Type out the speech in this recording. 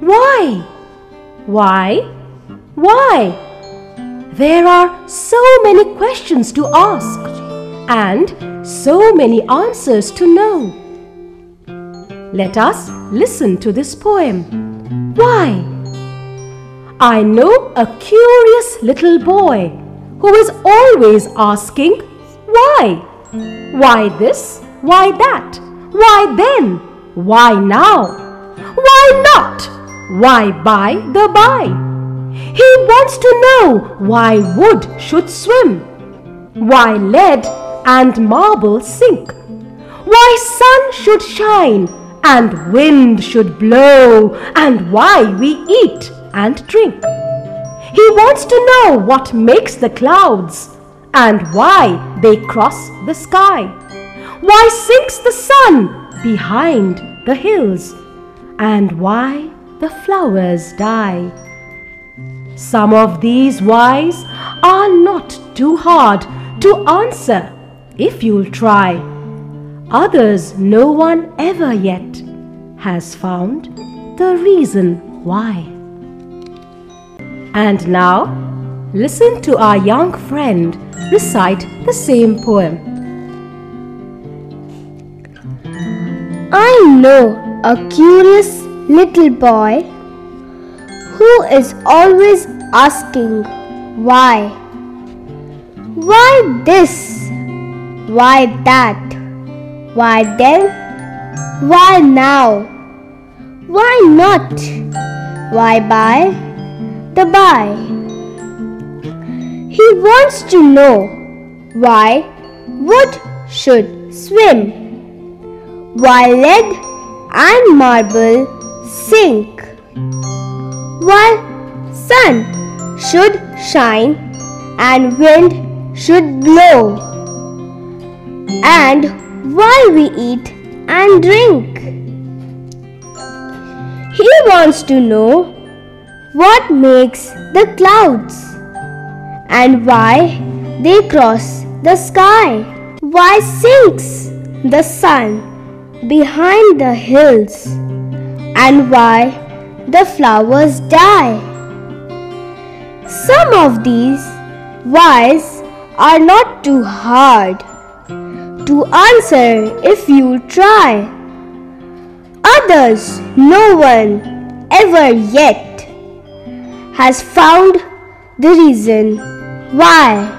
Why? Why? Why? There are so many questions to ask and so many answers to know. Let us listen to this poem. Why? I know a curious little boy who is always asking, Why? Why this? Why that? Why then? Why now? Why not? Why by the by? He wants to know why wood should swim, why lead and marble sink, why sun should shine and wind should blow, and why we eat and drink. He wants to know what makes the clouds and why they cross the sky. Why sinks the sun behind the hills and why the flowers die. Some of these whys are not too hard to answer if you'll try. Others no one ever yet has found the reason why. And now, listen to our young friend recite the same poem. I know a curious little boy who is always asking why. Why this? Why that? Why then? Why now? Why not? Why by the by? He wants to know why wood should swim, why lead and marble sink, why sun should shine and wind should blow, and why we eat and drink. He wants to know what makes the clouds and why they cross the sky. Why sinks the sun behind the hills and why the flowers die. Some of these whys are not too hard to answer if you try. Others no one ever yet has found the reason why.